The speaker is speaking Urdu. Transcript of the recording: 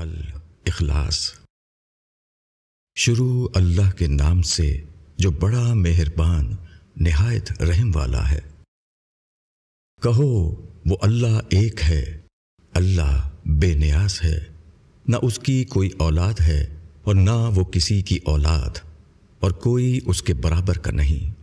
الاخلاص۔ شروع اللہ کے نام سے جو بڑا مہربان، نہایت رحم والا ہے۔ کہو، وہ اللہ ایک ہے، اللہ بے نیاز ہے۔ نہ اس کی کوئی اولاد ہے اور نہ وہ کسی کی اولاد، اور کوئی اس کے برابر کا نہیں۔